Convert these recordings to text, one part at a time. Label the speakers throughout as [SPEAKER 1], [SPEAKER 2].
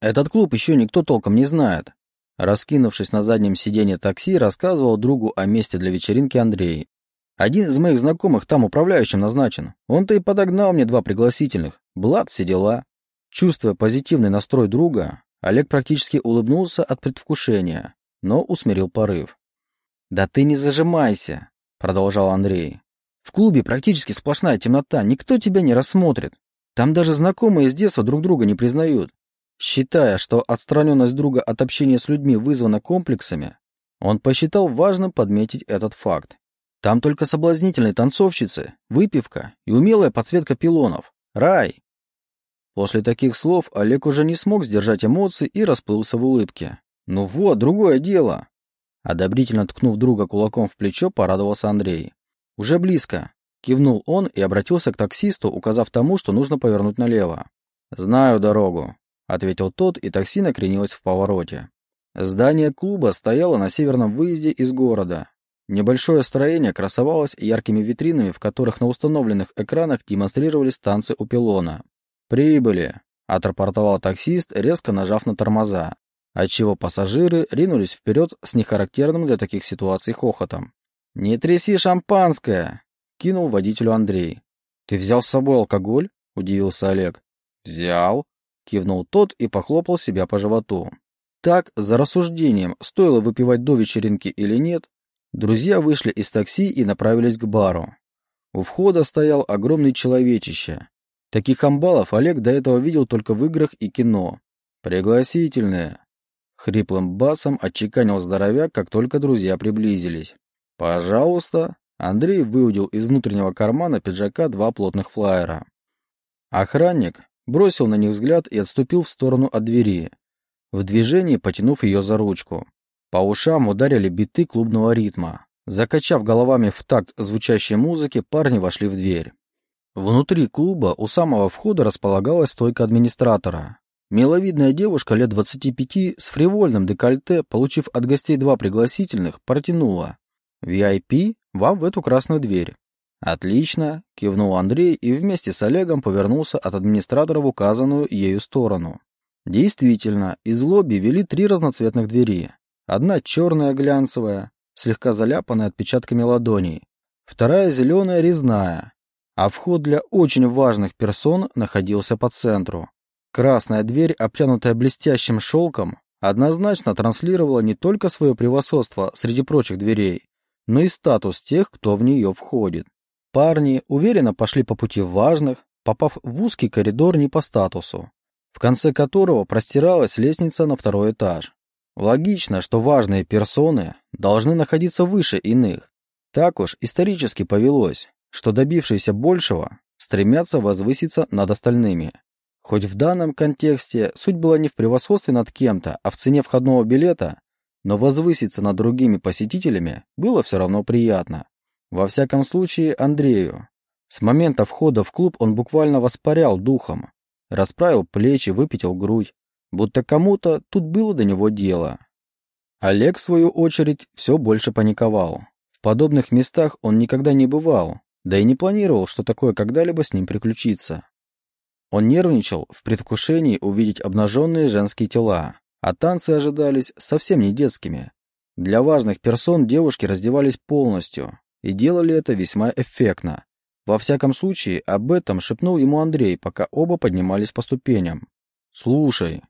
[SPEAKER 1] Этот клуб еще никто толком не знает. Раскинувшись на заднем сиденье такси, рассказывал другу о месте для вечеринки Андрей. Один из моих знакомых там управляющим назначен. Он-то и подогнал мне два пригласительных. Блад, все дела. Чувствуя позитивный настрой друга, Олег практически улыбнулся от предвкушения, но усмирил порыв. «Да ты не зажимайся», — продолжал Андрей. «В клубе практически сплошная темнота, никто тебя не рассмотрит. Там даже знакомые с детства друг друга не признают. Считая, что отстраненность друга от общения с людьми вызвана комплексами, он посчитал важным подметить этот факт. Там только соблазнительные танцовщицы, выпивка и умелая подсветка пилонов. Рай! После таких слов Олег уже не смог сдержать эмоции и расплылся в улыбке. «Ну вот, другое дело!» Одобрительно ткнув друга кулаком в плечо, порадовался Андрей. «Уже близко!» Кивнул он и обратился к таксисту, указав тому, что нужно повернуть налево. «Знаю дорогу», ответил тот, и такси накренилось в повороте. Здание клуба стояло на северном выезде из города. Небольшое строение красовалось яркими витринами, в которых на установленных экранах демонстрировались танцы у пилона. «Прибыли!» – отрапортовал таксист, резко нажав на тормоза, отчего пассажиры ринулись вперед с нехарактерным для таких ситуаций хохотом. «Не тряси шампанское!» – кинул водителю Андрей. «Ты взял с собой алкоголь?» – удивился Олег. «Взял», Кивнул тот и похлопал себя по животу. Так, за рассуждением, стоило выпивать до вечеринки или нет, друзья вышли из такси и направились к бару. У входа стоял огромный человечище. Таких амбалов Олег до этого видел только в играх и кино. «Пригласительные!» Хриплым басом отчеканил здоровяк, как только друзья приблизились. «Пожалуйста!» Андрей выудил из внутреннего кармана пиджака два плотных флаера. Охранник, бросил на них взгляд и отступил в сторону от двери, в движении потянув ее за ручку. По ушам ударили биты клубного ритма. Закачав головами в такт звучащей музыки, парни вошли в дверь. Внутри клуба у самого входа располагалась стойка администратора. Миловидная девушка лет 25 с фривольным декольте, получив от гостей два пригласительных, протянула. VIP вам в эту красную дверь. «Отлично», — кивнул Андрей и вместе с Олегом повернулся от администратора в указанную ею сторону. Действительно, из лобби вели три разноцветных двери. Одна черная глянцевая, слегка заляпанная отпечатками ладоней. Вторая зеленая резная, а вход для очень важных персон находился по центру. Красная дверь, обтянутая блестящим шелком, однозначно транслировала не только свое превосходство среди прочих дверей, но и статус тех, кто в нее входит. Парни уверенно пошли по пути важных, попав в узкий коридор не по статусу, в конце которого простиралась лестница на второй этаж. Логично, что важные персоны должны находиться выше иных. Так уж исторически повелось, что добившиеся большего стремятся возвыситься над остальными. Хоть в данном контексте суть была не в превосходстве над кем-то, а в цене входного билета, но возвыситься над другими посетителями было все равно приятно. Во всяком случае, Андрею. С момента входа в клуб он буквально воспарял духом, расправил плечи, выпятил грудь, будто кому-то тут было до него дело. Олег, в свою очередь, все больше паниковал. В подобных местах он никогда не бывал, да и не планировал, что такое когда-либо с ним приключится. Он нервничал в предвкушении увидеть обнаженные женские тела, а танцы ожидались совсем не детскими. Для важных персон девушки раздевались полностью, и делали это весьма эффектно. Во всяком случае, об этом шепнул ему Андрей, пока оба поднимались по ступеням. «Слушай»,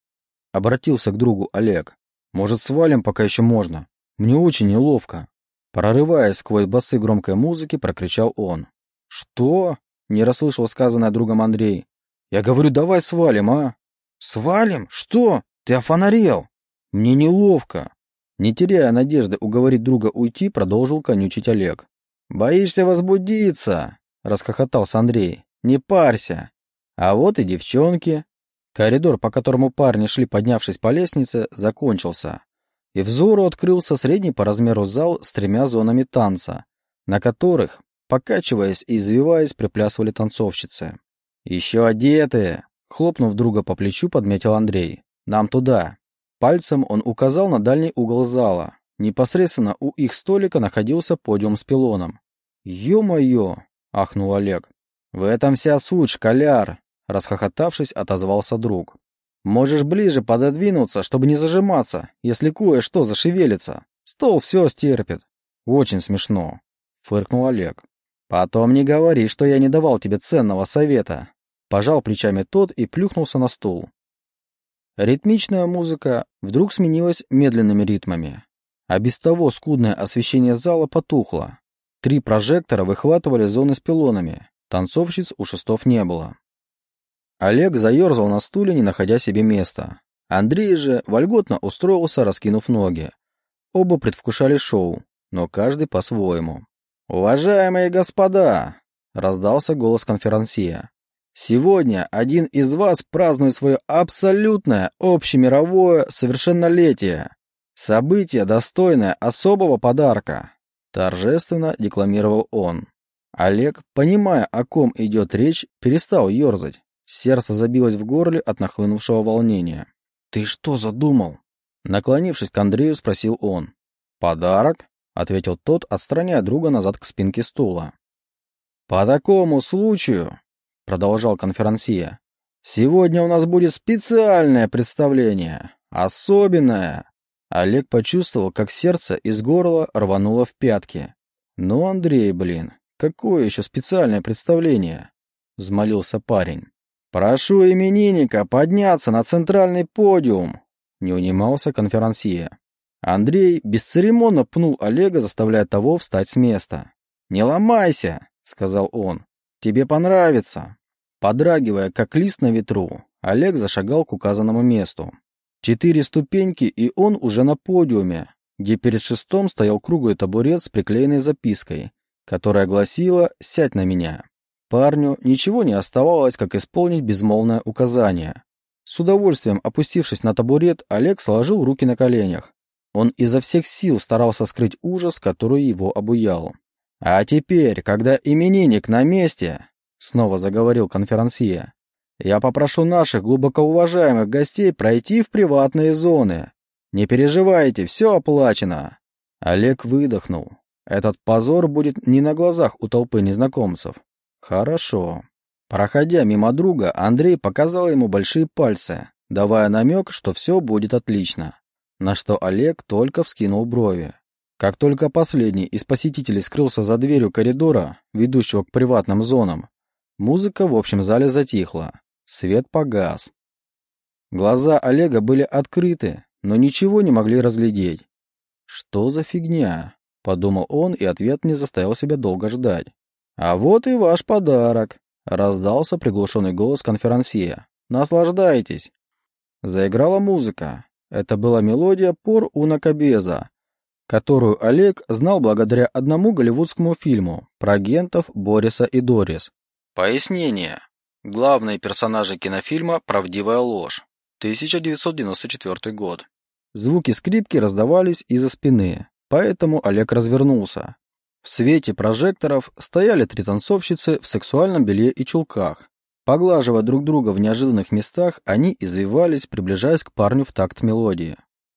[SPEAKER 1] — обратился к другу Олег, — «может, свалим, пока еще можно? Мне очень неловко». Прорываясь сквозь басы громкой музыки, прокричал он. «Что?» — не расслышал сказанное другом Андрей. «Я говорю, давай свалим, а?» «Свалим? Что? Ты офонарел?» «Мне неловко. Не теряя надежды уговорить друга уйти, продолжил конючить Олег. «Боишься возбудиться?» — расхохотался Андрей. «Не парься. А вот и девчонки». Коридор, по которому парни шли, поднявшись по лестнице, закончился. И взору открылся средний по размеру зал с тремя зонами танца, на которых, покачиваясь и извиваясь, приплясывали танцовщицы. «Еще одетые!» — хлопнув друга по плечу, подметил Андрей. «Нам туда!» Пальцем он указал на дальний угол зала. Непосредственно у их столика находился подиум с пилоном. «Ё-моё!» — ахнул Олег. «В этом вся суть, школяр!» — расхохотавшись, отозвался друг. Можешь ближе пододвинуться, чтобы не зажиматься, если кое-что зашевелится. Стол все стерпит. Очень смешно, фыркнул Олег. Потом не говори, что я не давал тебе ценного совета. Пожал плечами тот и плюхнулся на стул. Ритмичная музыка вдруг сменилась медленными ритмами, а без того скудное освещение зала потухло. Три прожектора выхватывали зоны с пилонами, танцовщиц у шестов не было. Олег заерзал на стуле, не находя себе места. Андрей же вольготно устроился, раскинув ноги. Оба предвкушали шоу, но каждый по-своему. «Уважаемые господа!» — раздался голос конферансье. «Сегодня один из вас празднует свое абсолютное общемировое совершеннолетие. Событие, достойное особого подарка», — торжественно декламировал он. Олег, понимая, о ком идет речь, перестал ерзать. Сердце забилось в горле от нахлынувшего волнения. «Ты что задумал?» Наклонившись к Андрею, спросил он. «Подарок?» — ответил тот, отстраняя друга назад к спинке стула. «По такому случаю», — продолжал конферансье, «сегодня у нас будет специальное представление. Особенное». Олег почувствовал, как сердце из горла рвануло в пятки. «Ну, Андрей, блин, какое еще специальное представление?» — взмолился парень. «Прошу именинника подняться на центральный подиум!» Не унимался конферансье. Андрей бесцеремонно пнул Олега, заставляя того встать с места. «Не ломайся!» — сказал он. «Тебе понравится!» Подрагивая, как лист на ветру, Олег зашагал к указанному месту. Четыре ступеньки, и он уже на подиуме, где перед шестом стоял круглый табурет с приклеенной запиской, которая гласила «Сядь на меня». Парню ничего не оставалось, как исполнить безмолвное указание. С удовольствием опустившись на табурет, Олег сложил руки на коленях. Он изо всех сил старался скрыть ужас, который его обуял. «А теперь, когда именинник на месте», — снова заговорил конферансье, «я попрошу наших глубоко уважаемых гостей пройти в приватные зоны. Не переживайте, все оплачено». Олег выдохнул. Этот позор будет не на глазах у толпы незнакомцев. Хорошо. Проходя мимо друга, Андрей показал ему большие пальцы, давая намек, что все будет отлично. На что Олег только вскинул брови. Как только последний из посетителей скрылся за дверью коридора, ведущего к приватным зонам, музыка в общем зале затихла. Свет погас. Глаза Олега были открыты, но ничего не могли разглядеть. «Что за фигня?» — подумал он, и ответ не заставил себя долго ждать. «А вот и ваш подарок», — раздался приглушенный голос конферансье. «Наслаждайтесь». Заиграла музыка. Это была мелодия «Пор Уна Кабеза», которую Олег знал благодаря одному голливудскому фильму про агентов Бориса и Дорис. Пояснение. Главные персонажи кинофильма «Правдивая ложь». 1994 год. Звуки скрипки раздавались из-за спины, поэтому Олег развернулся. В свете прожекторов стояли три танцовщицы в сексуальном белье и чулках. Поглаживая друг друга в неожиданных местах, они извивались, приближаясь к парню в такт мелодии.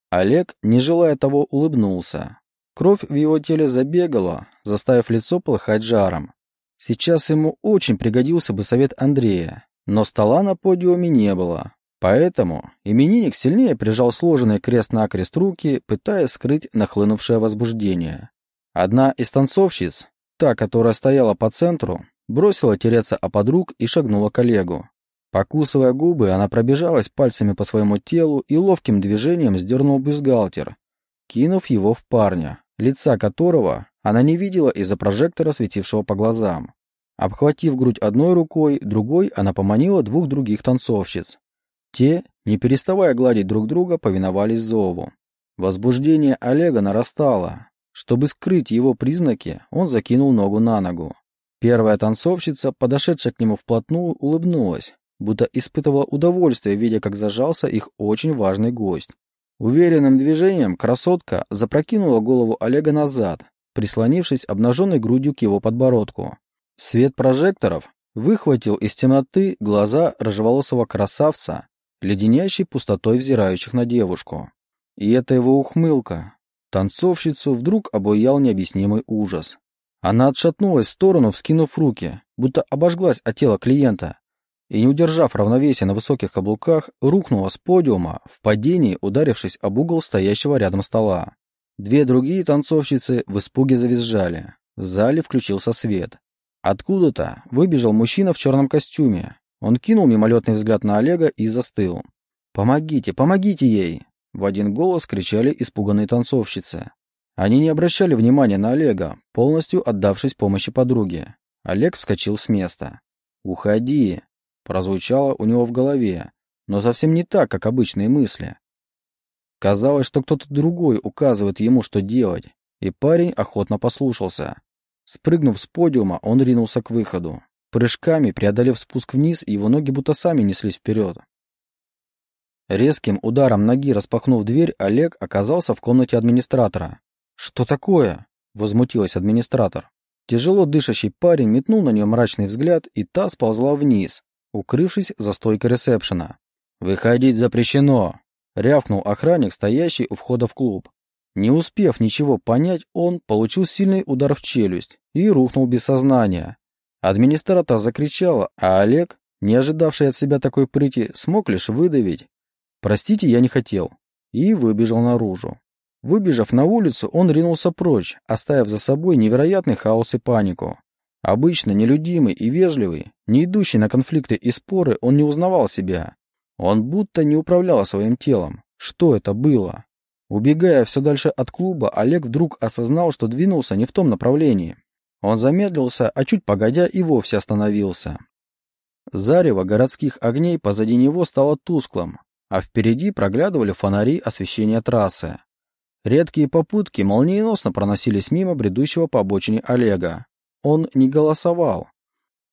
[SPEAKER 1] Олег, не желая того, улыбнулся. Кровь в его теле забегала, заставив лицо полыхать жаром. Сейчас ему очень пригодился бы совет Андрея, но стола на подиуме не было. Поэтому именинник сильнее прижал сложенные крест-накрест руки, пытаясь скрыть нахлынувшее возбуждение. Одна из танцовщиц, та, которая стояла по центру, бросила тереться о подруг и шагнула к Олегу. Покусывая губы, она пробежалась пальцами по своему телу и ловким движением сдернула бюстгальтер, кинув его в парня, лица которого она не видела из-за прожектора, светившего по глазам. Обхватив грудь одной рукой, другой она поманила двух других танцовщиц. Те, не переставая гладить друг друга, повиновались зову. Возбуждение Олега нарастало, чтобы скрыть его признаки, он закинул ногу на ногу. Первая танцовщица, подошедшая к нему вплотную, улыбнулась, будто испытывала удовольствие, видя, как зажался их очень важный гость. Уверенным движением красотка запрокинула голову Олега назад, прислонившись обнаженной грудью к его подбородку. Свет прожекторов выхватил из темноты глаза рыжеволосого красавца, леденящей пустотой взирающих на девушку. И эта его ухмылка, Танцовщицу вдруг обуял необъяснимый ужас. Она отшатнулась в сторону, вскинув руки, будто обожглась от тела клиента. И, не удержав равновесия на высоких каблуках, рухнула с подиума, в падении ударившись об угол стоящего рядом стола. Две другие танцовщицы в испуге завизжали. В зале включился свет. Откуда-то выбежал мужчина в черном костюме. Он кинул мимолетный взгляд на Олега и застыл. «Помогите, помогите ей!» В один голос кричали испуганные танцовщицы. Они не обращали внимания на Олега, полностью отдавшись помощи подруге. Олег вскочил с места. «Уходи!» Прозвучало у него в голове, но совсем не так, как обычные мысли. Казалось, что кто-то другой указывает ему, что делать, и парень охотно послушался. Спрыгнув с подиума, он ринулся к выходу. Прыжками, преодолев спуск вниз, его ноги будто сами неслись вперед. Резким ударом ноги распахнув дверь, Олег оказался в комнате администратора. «Что такое?» — возмутилась администратор. Тяжело дышащий парень метнул на нее мрачный взгляд, и та сползла вниз, укрывшись за стойкой ресепшена. «Выходить запрещено!» — рявкнул охранник, стоящий у входа в клуб. Не успев ничего понять, он получил сильный удар в челюсть и рухнул без сознания. Администратор закричала, а Олег, не ожидавший от себя такой прыти, смог лишь выдавить. «Простите, я не хотел», и выбежал наружу. Выбежав на улицу, он ринулся прочь, оставив за собой невероятный хаос и панику. Обычно нелюдимый и вежливый, не идущий на конфликты и споры, он не узнавал себя. Он будто не управлял своим телом. Что это было? Убегая все дальше от клуба, Олег вдруг осознал, что двинулся не в том направлении. Он замедлился, а чуть погодя и вовсе остановился. Зарево городских огней позади него стало тусклым, а впереди проглядывали фонари освещения трассы. Редкие попутки молниеносно проносились мимо бредущего по обочине Олега. Он не голосовал.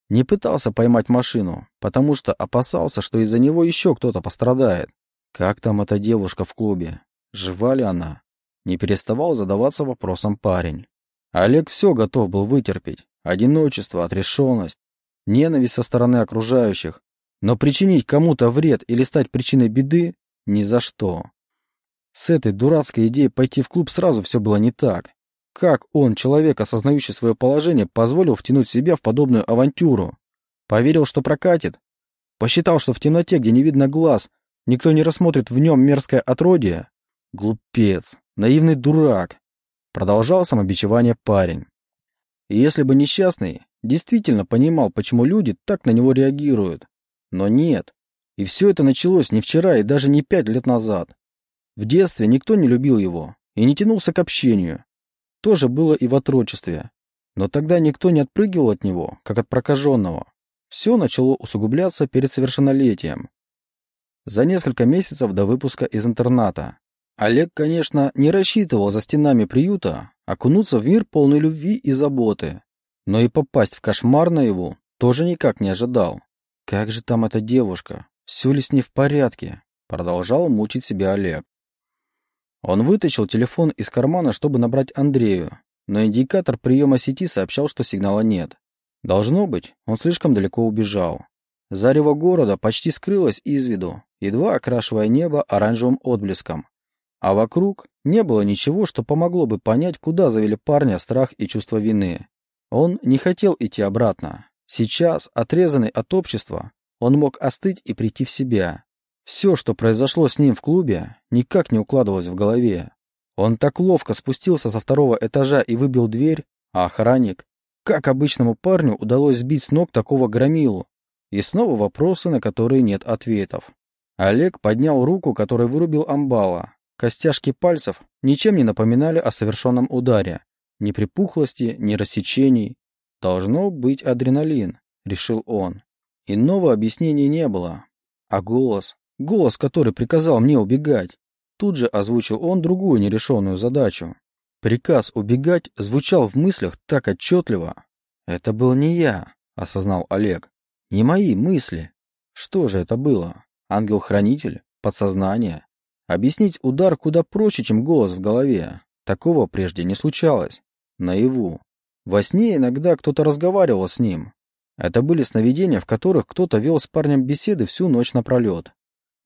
[SPEAKER 1] Не пытался поймать машину, потому что опасался, что из-за него еще кто-то пострадает. Как там эта девушка в клубе? Жива ли она? Не переставал задаваться вопросом парень. Олег все готов был вытерпеть. Одиночество, отрешенность, ненависть со стороны окружающих. Но причинить кому-то вред или стать причиной беды — ни за что. С этой дурацкой идеей пойти в клуб сразу все было не так. Как он, человек, осознающий свое положение, позволил втянуть себя в подобную авантюру? Поверил, что прокатит? Посчитал, что в темноте, где не видно глаз, никто не рассмотрит в нем мерзкое отродье? Глупец, наивный дурак. Продолжал самобичевание парень. И если бы несчастный действительно понимал, почему люди так на него реагируют. Но нет. И все это началось не вчера и даже не пять лет назад. В детстве никто не любил его и не тянулся к общению тоже было и в отрочестве. Но тогда никто не отпрыгивал от него, как от прокаженного. Все начало усугубляться перед совершеннолетием. За несколько месяцев до выпуска из интерната. Олег, конечно, не рассчитывал за стенами приюта окунуться в мир полной любви и заботы, но и попасть в кошмар наяву тоже никак не ожидал. Как же там эта девушка? Все ли с ней в порядке? Продолжал мучить себя Олег. Он вытащил телефон из кармана, чтобы набрать Андрею, но индикатор приема сети сообщал, что сигнала нет. Должно быть, он слишком далеко убежал. Зарево города почти скрылось из виду, едва окрашивая небо оранжевым отблеском. А вокруг не было ничего, что помогло бы понять, куда завели парня страх и чувство вины. Он не хотел идти обратно. Сейчас, отрезанный от общества, он мог остыть и прийти в себя. Все, что произошло с ним в клубе, никак не укладывалось в голове. Он так ловко спустился со второго этажа и выбил дверь, а охранник... Как обычному парню удалось сбить с ног такого громилу? И снова вопросы, на которые нет ответов. Олег поднял руку, которой вырубил амбала. Костяшки пальцев ничем не напоминали о совершенном ударе. Ни припухлости, ни рассечений. Должно быть адреналин, решил он. Иного объяснения не было. А голос? Голос, который приказал мне убегать. Тут же озвучил он другую нерешенную задачу. Приказ убегать звучал в мыслях так отчетливо. «Это был не я», — осознал Олег. «Не мои мысли. Что же это было? Ангел-хранитель? Подсознание? Объяснить удар куда проще, чем голос в голове. Такого прежде не случалось. Наяву. Во сне иногда кто-то разговаривал с ним. Это были сновидения, в которых кто-то вел с парнем беседы всю ночь напролет.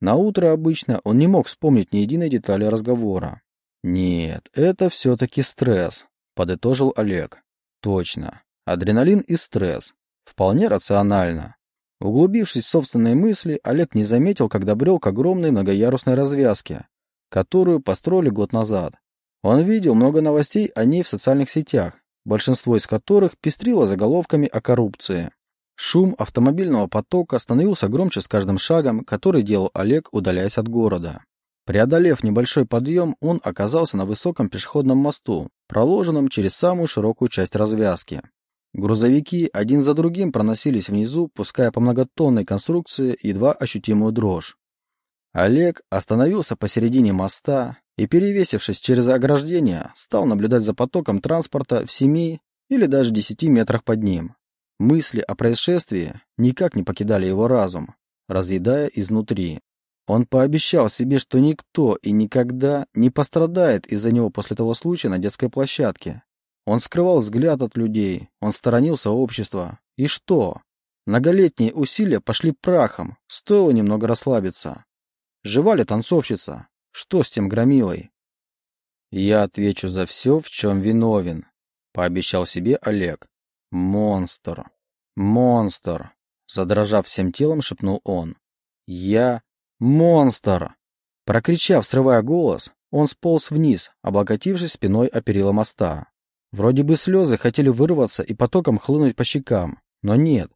[SPEAKER 1] На утро обычно он не мог вспомнить ни единой детали разговора. «Нет, это все-таки стресс», — подытожил Олег. «Точно. Адреналин и стресс. Вполне рационально. Углубившись в собственные мысли, Олег не заметил, как добрел к огромной многоярусной развязке, которую построили год назад. Он видел много новостей о ней в социальных сетях, большинство из которых пестрило заголовками о коррупции. Шум автомобильного потока становился громче с каждым шагом, который делал Олег, удаляясь от города. Преодолев небольшой подъем, он оказался на высоком пешеходном мосту, проложенном через самую широкую часть развязки. Грузовики один за другим проносились внизу, пуская по многотонной конструкции едва ощутимую дрожь. Олег остановился посередине моста и, перевесившись через ограждение, стал наблюдать за потоком транспорта в семи или даже десяти метрах под ним. Мысли о происшествии никак не покидали его разум, разъедая изнутри. Он пообещал себе, что никто и никогда не пострадает из-за него после того случая на детской площадке. Он скрывал взгляд от людей, он сторонился общества. И что? Многолетние усилия пошли прахом, стоило немного расслабиться. Жива ли танцовщица? Что с тем громилой? Я отвечу за все, в чем виновен, пообещал себе Олег. Монстр. Монстр. Задрожав всем телом, шепнул он. Я монстр. Прокричав, срывая голос, он сполз вниз, облокотившись спиной о перила моста. Вроде бы слезы хотели вырваться и потоком хлынуть по щекам, но нет.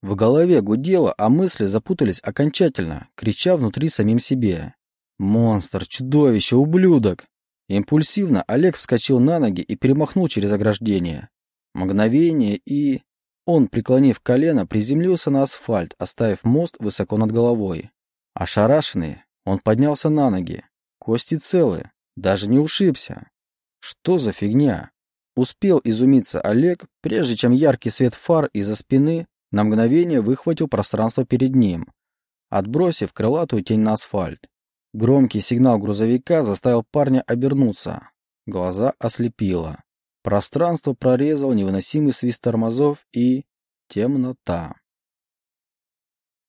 [SPEAKER 1] В голове гудело, а мысли запутались окончательно, крича внутри самим себе. «Монстр! Чудовище! Ублюдок!» Импульсивно Олег вскочил на ноги и перемахнул через ограждение. Мгновение и... Он, преклонив колено, приземлился на асфальт, оставив мост высоко над головой. Ошарашенный, он поднялся на ноги. Кости целы, даже не ушибся. Что за фигня? Успел изумиться Олег, прежде чем яркий свет фар из-за спины на мгновение выхватил пространство перед ним, отбросив крылатую тень на асфальт. Громкий сигнал грузовика заставил парня обернуться. Глаза ослепило. Пространство прорезал невыносимый свист тормозов и... темнота.